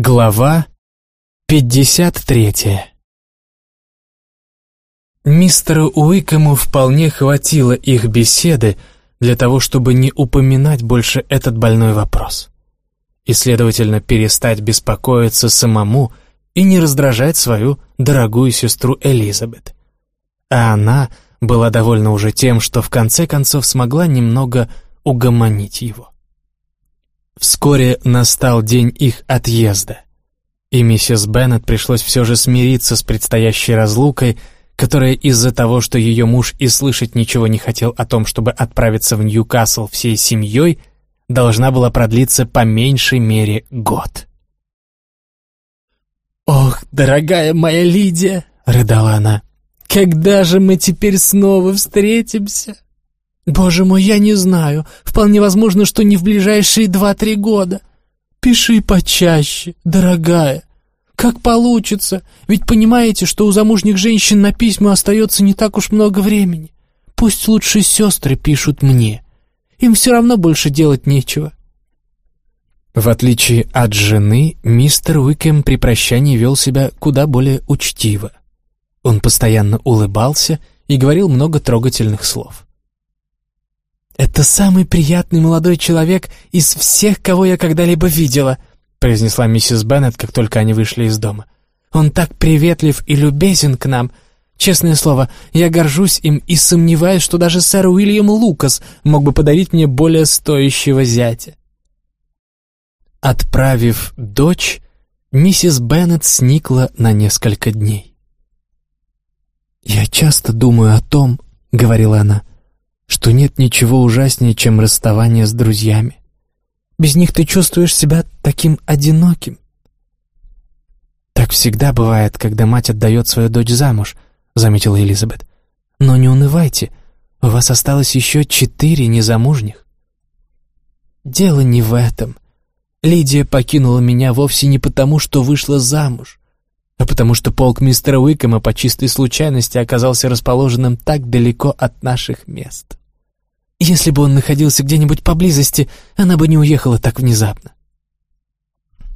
Глава 53 Мистеру Уикэму вполне хватило их беседы для того, чтобы не упоминать больше этот больной вопрос. И, следовательно, перестать беспокоиться самому и не раздражать свою дорогую сестру Элизабет. А она была довольна уже тем, что в конце концов смогла немного угомонить его. Вскоре настал день их отъезда, и миссис Беннет пришлось все же смириться с предстоящей разлукой, которая из-за того, что ее муж и слышать ничего не хотел о том, чтобы отправиться в Ньюкасл всей семьей, должна была продлиться по меньшей мере год. «Ох, дорогая моя Лидия!» — рыдала она. «Когда же мы теперь снова встретимся?» «Боже мой, я не знаю. Вполне возможно, что не в ближайшие два-три года. Пиши почаще, дорогая. Как получится. Ведь понимаете, что у замужних женщин на письма остается не так уж много времени. Пусть лучше сестры пишут мне. Им все равно больше делать нечего». В отличие от жены, мистер Уикем при прощании вел себя куда более учтиво. Он постоянно улыбался и говорил много трогательных слов. «Это самый приятный молодой человек из всех, кого я когда-либо видела», произнесла миссис Беннет, как только они вышли из дома. «Он так приветлив и любезен к нам. Честное слово, я горжусь им и сомневаюсь, что даже сэр Уильям Лукас мог бы подарить мне более стоящего зятя». Отправив дочь, миссис Беннет сникла на несколько дней. «Я часто думаю о том, — говорила она, что нет ничего ужаснее, чем расставание с друзьями. Без них ты чувствуешь себя таким одиноким. «Так всегда бывает, когда мать отдает свою дочь замуж», — заметила Элизабет. «Но не унывайте, у вас осталось еще четыре незамужних». «Дело не в этом. Лидия покинула меня вовсе не потому, что вышла замуж, а потому что полк мистера Уикэма по чистой случайности оказался расположенным так далеко от наших мест. Если бы он находился где-нибудь поблизости, она бы не уехала так внезапно.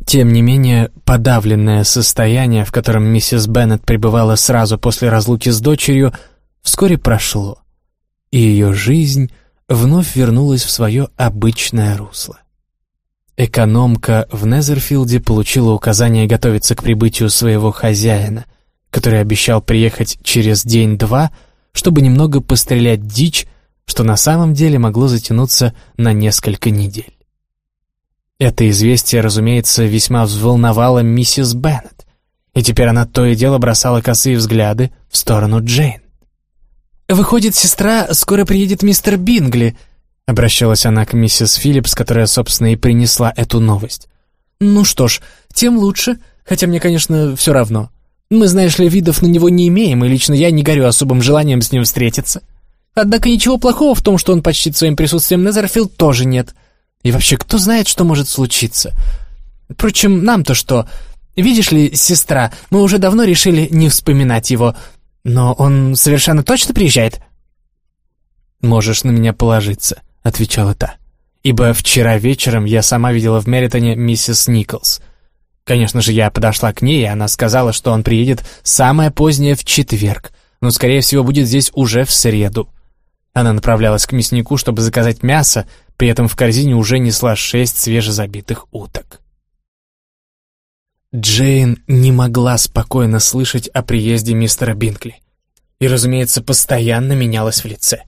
Тем не менее, подавленное состояние, в котором миссис Беннет пребывала сразу после разлуки с дочерью, вскоре прошло, и ее жизнь вновь вернулась в свое обычное русло. Экономка в Незерфилде получила указание готовиться к прибытию своего хозяина, который обещал приехать через день-два, чтобы немного пострелять дичь что на самом деле могло затянуться на несколько недель. Это известие, разумеется, весьма взволновало миссис Беннет, и теперь она то и дело бросала косые взгляды в сторону Джейн. «Выходит, сестра, скоро приедет мистер Бингли», — обращалась она к миссис Филлипс, которая, собственно, и принесла эту новость. «Ну что ж, тем лучше, хотя мне, конечно, все равно. Мы, знаешь ли, видов на него не имеем, и лично я не горю особым желанием с ним встретиться». Однако ничего плохого в том, что он почтит своим присутствием Незерфилд, тоже нет. И вообще, кто знает, что может случиться? Впрочем, нам-то что? Видишь ли, сестра, мы уже давно решили не вспоминать его. Но он совершенно точно приезжает?» «Можешь на меня положиться», — отвечала та. «Ибо вчера вечером я сама видела в Меритоне миссис Николс. Конечно же, я подошла к ней, и она сказала, что он приедет самое позднее в четверг, но, скорее всего, будет здесь уже в среду. Она направлялась к мяснику, чтобы заказать мясо, при этом в корзине уже несла шесть свежезабитых уток. Джейн не могла спокойно слышать о приезде мистера Бинкли. И, разумеется, постоянно менялась в лице.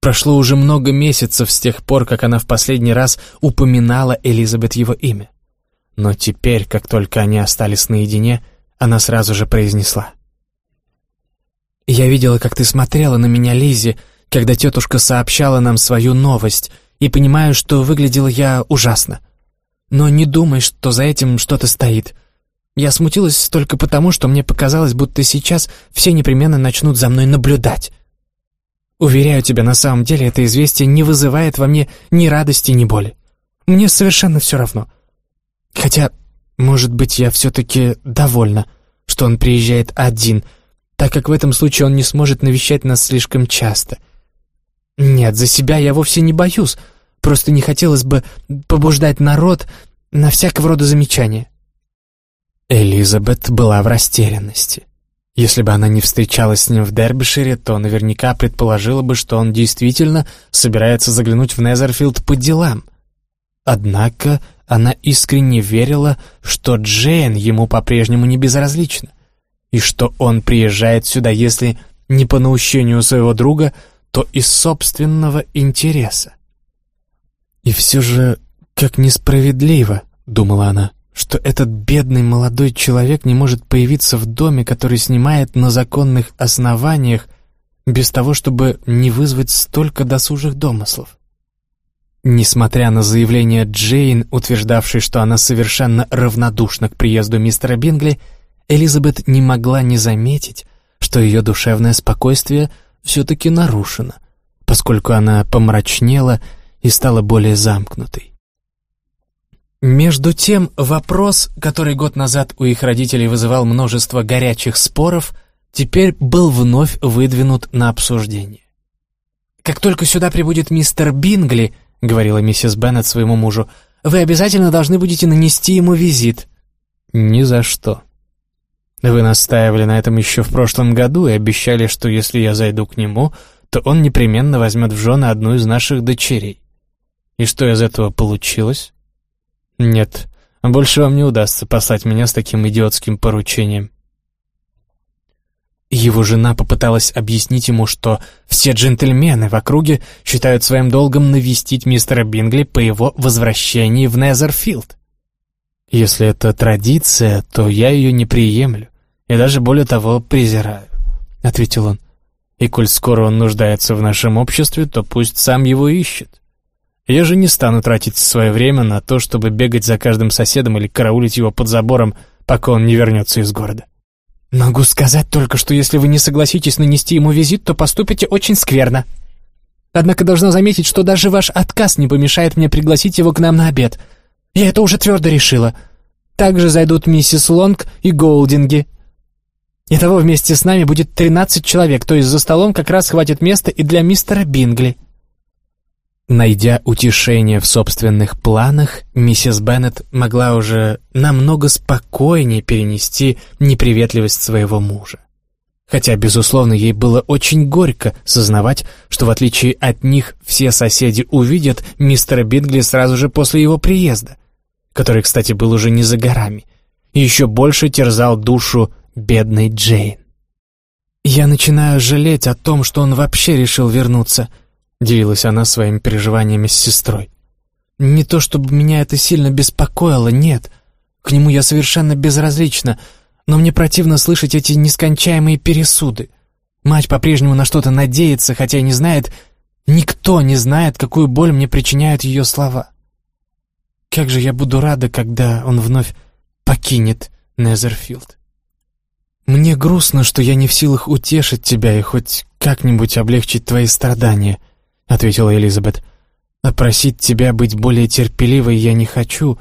Прошло уже много месяцев с тех пор, как она в последний раз упоминала Элизабет его имя. Но теперь, как только они остались наедине, она сразу же произнесла. «Я видела, как ты смотрела на меня, Лиззи, когда тетушка сообщала нам свою новость, и понимаю, что выглядела я ужасно. Но не думай, что за этим что-то стоит. Я смутилась только потому, что мне показалось, будто сейчас все непременно начнут за мной наблюдать. Уверяю тебя, на самом деле это известие не вызывает во мне ни радости, ни боли. Мне совершенно все равно. Хотя, может быть, я все-таки довольна, что он приезжает один, так как в этом случае он не сможет навещать нас слишком часто — «Нет, за себя я вовсе не боюсь. Просто не хотелось бы побуждать народ на всякого рода замечания. Элизабет была в растерянности. Если бы она не встречалась с ним в Дербишире, то наверняка предположила бы, что он действительно собирается заглянуть в Незерфилд по делам. Однако она искренне верила, что Джейн ему по-прежнему не безразлична, и что он приезжает сюда, если не по наущению своего друга, то из собственного интереса. И все же, как несправедливо, думала она, что этот бедный молодой человек не может появиться в доме, который снимает на законных основаниях, без того, чтобы не вызвать столько досужих домыслов. Несмотря на заявление Джейн, утверждавшей, что она совершенно равнодушна к приезду мистера Бингли, Элизабет не могла не заметить, что ее душевное спокойствие все-таки нарушено, поскольку она помрачнела и стала более замкнутой. Между тем, вопрос, который год назад у их родителей вызывал множество горячих споров, теперь был вновь выдвинут на обсуждение. «Как только сюда прибудет мистер Бингли», — говорила миссис Беннет своему мужу, «вы обязательно должны будете нанести ему визит». «Ни за что», вы настаивали на этом еще в прошлом году и обещали, что если я зайду к нему, то он непременно возьмет в жены одну из наших дочерей. И что из этого получилось? Нет, больше вам не удастся послать меня с таким идиотским поручением. Его жена попыталась объяснить ему, что все джентльмены в округе считают своим долгом навестить мистера Бингли по его возвращении в Незерфилд. Если это традиция, то я ее не приемлю, и даже более того презираю, — ответил он. И коль скоро он нуждается в нашем обществе, то пусть сам его ищет. Я же не стану тратить свое время на то, чтобы бегать за каждым соседом или караулить его под забором, пока он не вернется из города. Могу сказать только, что если вы не согласитесь нанести ему визит, то поступите очень скверно. Однако должна заметить, что даже ваш отказ не помешает мне пригласить его к нам на обед. Я это уже твердо решила. Также зайдут миссис Лонг и Голдинги. Итого вместе с нами будет тринадцать человек, то есть за столом как раз хватит места и для мистера Бингли. Найдя утешение в собственных планах, миссис Беннет могла уже намного спокойнее перенести неприветливость своего мужа. Хотя, безусловно, ей было очень горько сознавать, что в отличие от них все соседи увидят мистера Бингли сразу же после его приезда, который, кстати, был уже не за горами, и еще больше терзал душу бедной Джейн. «Я начинаю жалеть о том, что он вообще решил вернуться», — делилась она своими переживаниями с сестрой. «Не то чтобы меня это сильно беспокоило, нет. К нему я совершенно безразлична, но мне противно слышать эти нескончаемые пересуды. Мать по-прежнему на что-то надеется, хотя не знает, никто не знает, какую боль мне причиняют ее слова. Как же я буду рада, когда он вновь покинет Незерфилд. Мне грустно, что я не в силах утешить тебя и хоть как-нибудь облегчить твои страдания, — ответила Элизабет. «А просить тебя быть более терпеливой я не хочу,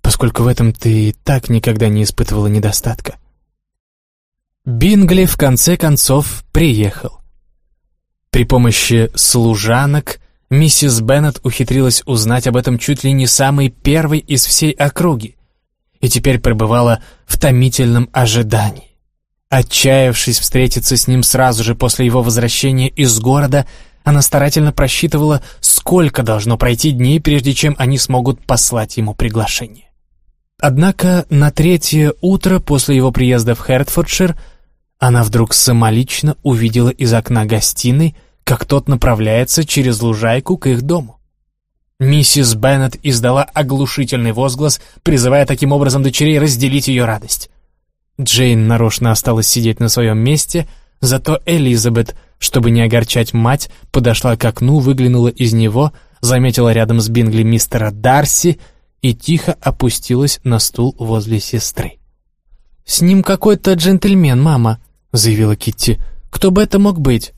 поскольку в этом ты и так никогда не испытывала недостатка». Бингли в конце концов приехал. При помощи служанок миссис Беннет ухитрилась узнать об этом чуть ли не самый первый из всей округи и теперь пребывала в томительном ожидании. Отчаявшись встретиться с ним сразу же после его возвращения из города, она старательно просчитывала, сколько должно пройти дней, прежде чем они смогут послать ему приглашение. Однако на третье утро после его приезда в Хертфордшир она вдруг самолично увидела из окна гостиной, как тот направляется через лужайку к их дому. Миссис Беннет издала оглушительный возглас, призывая таким образом дочерей разделить ее радость. Джейн нарочно осталась сидеть на своем месте, зато Элизабет — чтобы не огорчать мать, подошла к окну, выглянула из него, заметила рядом с Бингли мистера Дарси и тихо опустилась на стул возле сестры. «С ним какой-то джентльмен, мама», — заявила Китти. «Кто бы это мог быть?»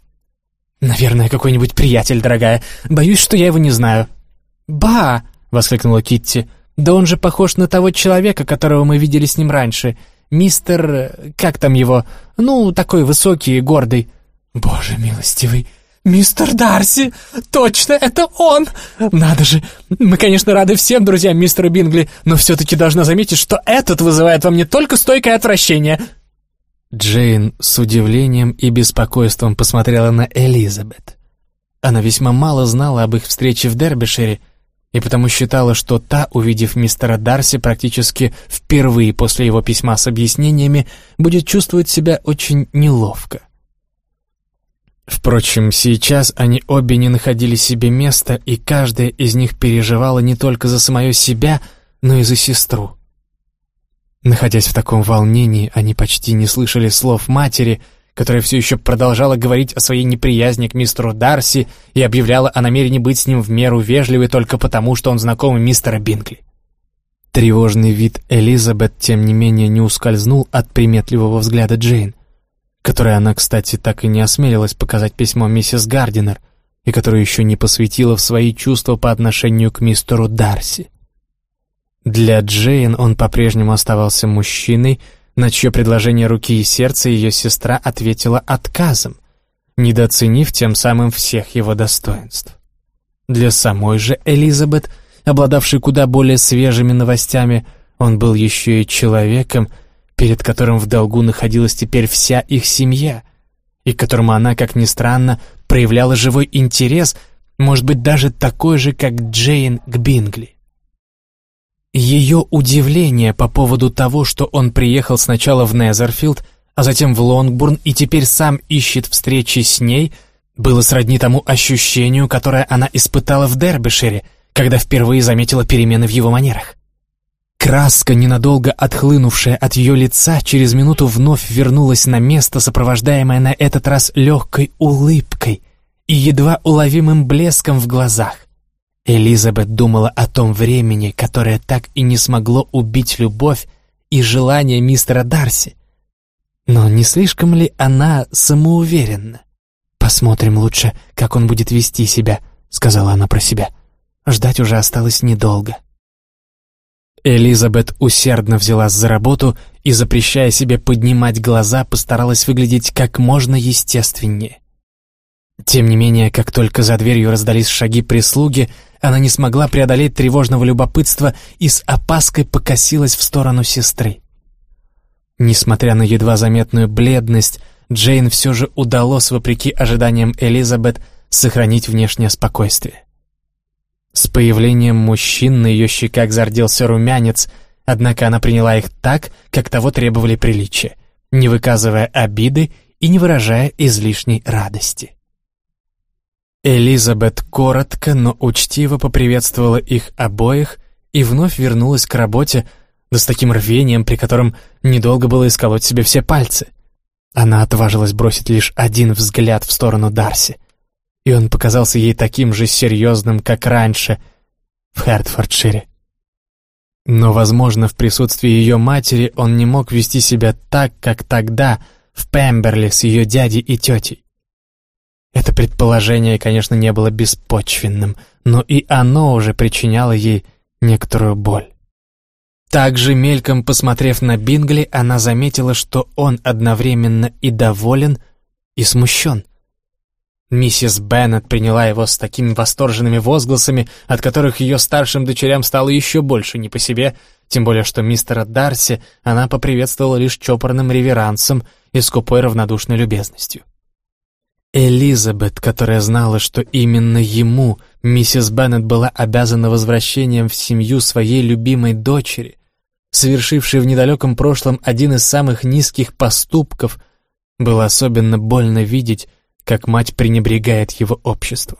«Наверное, какой-нибудь приятель, дорогая. Боюсь, что я его не знаю». «Ба!» — воскликнула Китти. «Да он же похож на того человека, которого мы видели с ним раньше. Мистер... как там его? Ну, такой высокий и гордый». «Боже милостивый, «Мистер Дарси! Точно, это он! Надо же! Мы, конечно, рады всем друзьям мистера Бингли, но все-таки должна заметить, что этот вызывает во мне только стойкое отвращение!» Джейн с удивлением и беспокойством посмотрела на Элизабет. Она весьма мало знала об их встрече в Дербишире, и потому считала, что та, увидев мистера Дарси практически впервые после его письма с объяснениями, будет чувствовать себя очень неловко. Впрочем, сейчас они обе не находили себе места, и каждая из них переживала не только за самое себя, но и за сестру. Находясь в таком волнении, они почти не слышали слов матери, которая все еще продолжала говорить о своей неприязни к мистеру Дарси и объявляла о намерении быть с ним в меру вежливой только потому, что он знакомый мистера Бинкли. Тревожный вид Элизабет, тем не менее, не ускользнул от приметливого взгляда Джейн которое она, кстати, так и не осмелилась показать письмо миссис Гардинер, и которую еще не посвятила в свои чувства по отношению к мистеру Дарси. Для Джейн он по-прежнему оставался мужчиной, на чье предложение руки и сердца ее сестра ответила отказом, недооценив тем самым всех его достоинств. Для самой же Элизабет, обладавшей куда более свежими новостями, он был еще и человеком, перед которым в долгу находилась теперь вся их семья, и к которому она, как ни странно, проявляла живой интерес, может быть, даже такой же, как Джейн к Бингли. Ее удивление по поводу того, что он приехал сначала в Незерфилд, а затем в Лонгбурн и теперь сам ищет встречи с ней, было сродни тому ощущению, которое она испытала в Дербишире, когда впервые заметила перемены в его манерах. Краска, ненадолго отхлынувшая от ее лица, через минуту вновь вернулась на место, сопровождаемая на этот раз легкой улыбкой и едва уловимым блеском в глазах. Элизабет думала о том времени, которое так и не смогло убить любовь и желание мистера Дарси. Но не слишком ли она самоуверенна? «Посмотрим лучше, как он будет вести себя», — сказала она про себя. «Ждать уже осталось недолго». Элизабет усердно взялась за работу и, запрещая себе поднимать глаза, постаралась выглядеть как можно естественнее. Тем не менее, как только за дверью раздались шаги прислуги, она не смогла преодолеть тревожного любопытства и с опаской покосилась в сторону сестры. Несмотря на едва заметную бледность, Джейн все же удалось, вопреки ожиданиям Элизабет, сохранить внешнее спокойствие. С появлением мужчин на ее щеках зарделся румянец, однако она приняла их так, как того требовали приличия, не выказывая обиды и не выражая излишней радости. Элизабет коротко, но учтиво поприветствовала их обоих и вновь вернулась к работе, да с таким рвением, при котором недолго было исколоть себе все пальцы. Она отважилась бросить лишь один взгляд в сторону Дарси — и он показался ей таким же серьезным, как раньше, в Хертфордшире. Но, возможно, в присутствии ее матери он не мог вести себя так, как тогда, в Пемберли с ее дядей и тетей. Это предположение, конечно, не было беспочвенным, но и оно уже причиняло ей некоторую боль. Также, мельком посмотрев на Бингли, она заметила, что он одновременно и доволен, и смущен. Миссис Беннет приняла его с такими восторженными возгласами, от которых ее старшим дочерям стало еще больше не по себе, тем более что мистера Дарси она поприветствовала лишь чопорным реверансом и скупой равнодушной любезностью. Элизабет, которая знала, что именно ему миссис Беннет была обязана возвращением в семью своей любимой дочери, совершившей в недалеком прошлом один из самых низких поступков, было особенно больно видеть, как мать пренебрегает его обществом.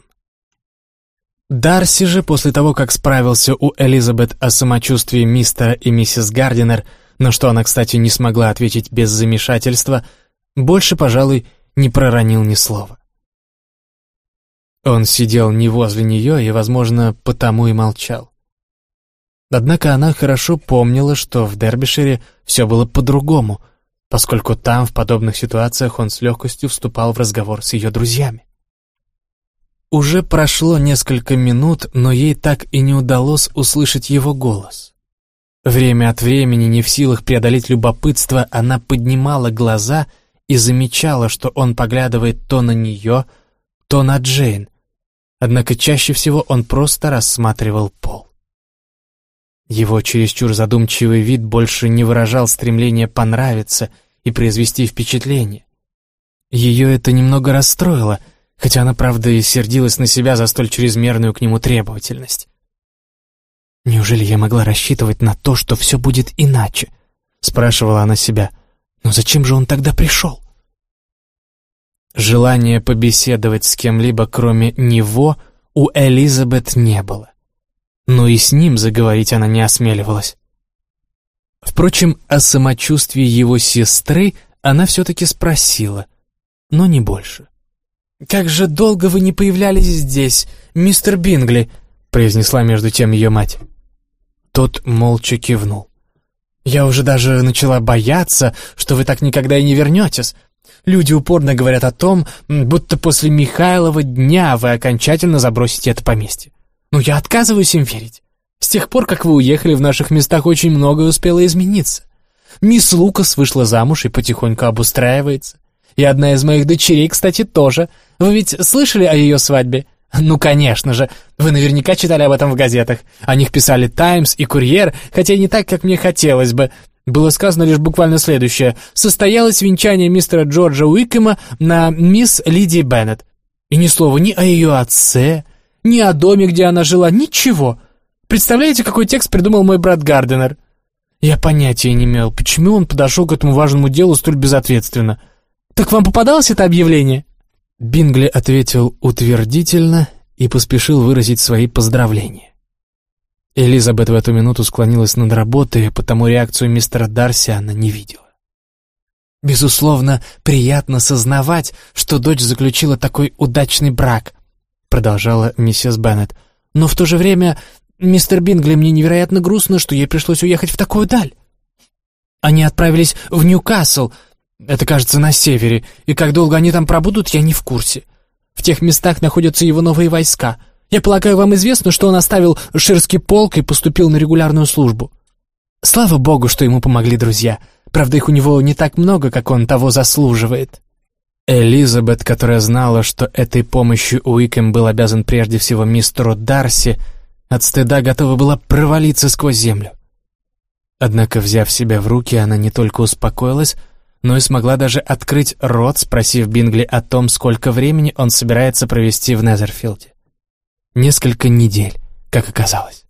Дарси же, после того, как справился у Элизабет о самочувствии мистера и миссис Гардинер, на что она, кстати, не смогла ответить без замешательства, больше, пожалуй, не проронил ни слова. Он сидел не возле нее и, возможно, потому и молчал. Однако она хорошо помнила, что в Дербишире все было по-другому, поскольку там, в подобных ситуациях, он с легкостью вступал в разговор с ее друзьями. Уже прошло несколько минут, но ей так и не удалось услышать его голос. Время от времени, не в силах преодолеть любопытство, она поднимала глаза и замечала, что он поглядывает то на нее, то на Джейн. Однако чаще всего он просто рассматривал пол. Его чересчур задумчивый вид больше не выражал стремления понравиться и произвести впечатление. Ее это немного расстроило, хотя она, правда, и сердилась на себя за столь чрезмерную к нему требовательность. «Неужели я могла рассчитывать на то, что все будет иначе?» — спрашивала она себя. «Но зачем же он тогда пришел?» Желания побеседовать с кем-либо, кроме него, у Элизабет не было. Но и с ним заговорить она не осмеливалась. Впрочем, о самочувствии его сестры она все-таки спросила, но не больше. «Как же долго вы не появлялись здесь, мистер Бингли?» произнесла между тем ее мать. Тот молча кивнул. «Я уже даже начала бояться, что вы так никогда и не вернетесь. Люди упорно говорят о том, будто после Михайлова дня вы окончательно забросите это поместье. Но я отказываюсь им верить. С тех пор, как вы уехали, в наших местах очень многое успело измениться. Мисс Лукас вышла замуж и потихоньку обустраивается. И одна из моих дочерей, кстати, тоже. Вы ведь слышали о ее свадьбе? Ну, конечно же. Вы наверняка читали об этом в газетах. О них писали «Таймс» и «Курьер», хотя не так, как мне хотелось бы. Было сказано лишь буквально следующее. Состоялось венчание мистера Джорджа Уикема на мисс Лидии Беннет. И ни слова ни о ее отце, ни о доме, где она жила, ничего. Представляете, какой текст придумал мой брат Гарденер? Я понятия не имел, почему он подошел к этому важному делу столь безответственно. Так вам попадалось это объявление? Бингли ответил утвердительно и поспешил выразить свои поздравления. Элизабет в эту минуту склонилась над работой, потому реакцию мистера Дарси она не видела. «Безусловно, приятно сознавать, что дочь заключила такой удачный брак», продолжала миссис Беннет. «Но в то же время, мистер Бингли, мне невероятно грустно, что ей пришлось уехать в такую даль. Они отправились в Ньюкасл, это, кажется, на севере, и как долго они там пробудут, я не в курсе. В тех местах находятся его новые войска. Я полагаю, вам известно, что он оставил Ширский полк и поступил на регулярную службу. Слава богу, что ему помогли друзья. Правда, их у него не так много, как он того заслуживает». Элизабет, которая знала, что этой помощью Уикем был обязан прежде всего мистеру Дарси, от стыда готова была провалиться сквозь землю. Однако, взяв себя в руки, она не только успокоилась, но и смогла даже открыть рот, спросив Бингли о том, сколько времени он собирается провести в Незерфилде. Несколько недель, как оказалось.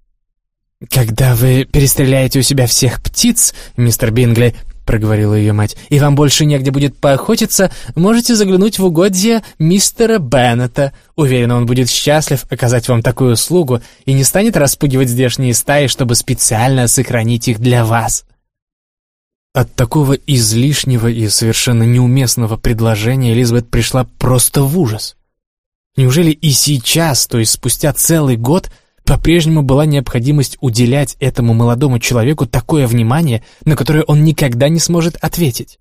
«Когда вы перестреляете у себя всех птиц, мистер Бингли, — проговорила ее мать, — и вам больше негде будет поохотиться, можете заглянуть в угодье мистера Беннета. Уверен, он будет счастлив оказать вам такую услугу и не станет распугивать здешние стаи, чтобы специально сохранить их для вас». От такого излишнего и совершенно неуместного предложения Элизабет пришла просто в ужас. Неужели и сейчас, то есть спустя целый год, по-прежнему была необходимость уделять этому молодому человеку такое внимание, на которое он никогда не сможет ответить?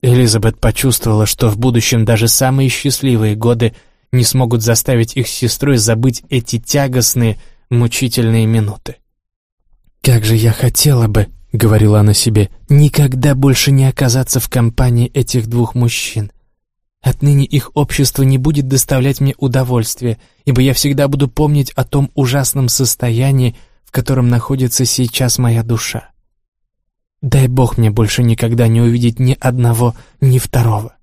Элизабет почувствовала, что в будущем даже самые счастливые годы не смогут заставить их с сестрой забыть эти тягостные, мучительные минуты. «Как же я хотела бы», — говорила она себе, — «никогда больше не оказаться в компании этих двух мужчин. Отныне их общество не будет доставлять мне удовольствия, ибо я всегда буду помнить о том ужасном состоянии, в котором находится сейчас моя душа. Дай Бог мне больше никогда не увидеть ни одного, ни второго».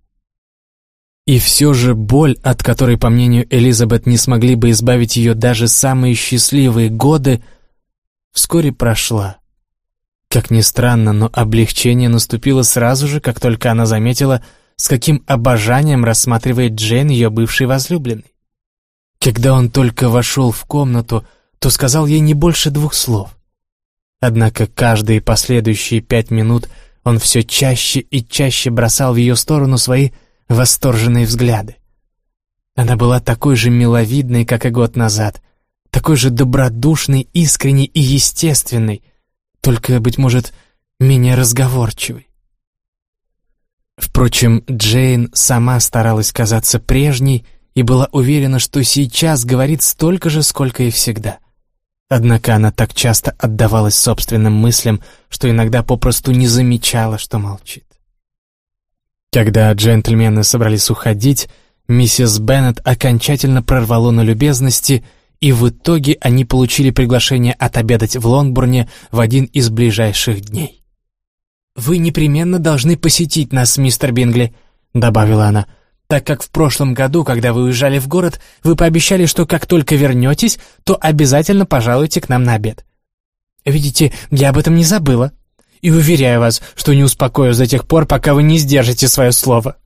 И все же боль, от которой, по мнению Элизабет, не смогли бы избавить ее даже самые счастливые годы, вскоре прошла. Как ни странно, но облегчение наступило сразу же, как только она заметила, с каким обожанием рассматривает Джейн ее бывший возлюбленный. Когда он только вошел в комнату, то сказал ей не больше двух слов. Однако каждые последующие пять минут он все чаще и чаще бросал в ее сторону свои восторженные взгляды. Она была такой же миловидной, как и год назад, такой же добродушной, искренней и естественной, только, быть может, менее разговорчивый. Впрочем, Джейн сама старалась казаться прежней и была уверена, что сейчас говорит столько же, сколько и всегда. Однако она так часто отдавалась собственным мыслям, что иногда попросту не замечала, что молчит. Когда джентльмены собрались уходить, Миссис Беннет окончательно прорвало на любезности, и в итоге они получили приглашение отобедать в Лонгбурне в один из ближайших дней. «Вы непременно должны посетить нас, мистер Бингли», — добавила она, «так как в прошлом году, когда вы уезжали в город, вы пообещали, что как только вернетесь, то обязательно пожалуйте к нам на обед. Видите, я об этом не забыла, и уверяю вас, что не успокоюсь до тех пор, пока вы не сдержите свое слово».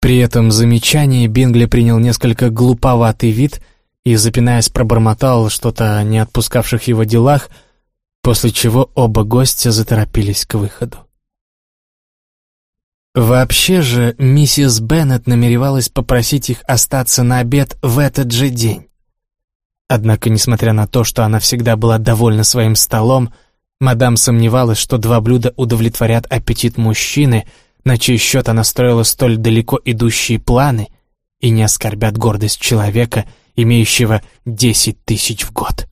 При этом замечании Бингли принял несколько глуповатый вид и, запинаясь, пробормотал что-то о не отпускавших его делах, после чего оба гостя заторопились к выходу. Вообще же, миссис Беннет намеревалась попросить их остаться на обед в этот же день. Однако, несмотря на то, что она всегда была довольна своим столом, мадам сомневалась, что два блюда удовлетворят аппетит мужчины — на чей счет она строила столь далеко идущие планы и не оскорбят гордость человека, имеющего десять тысяч в год.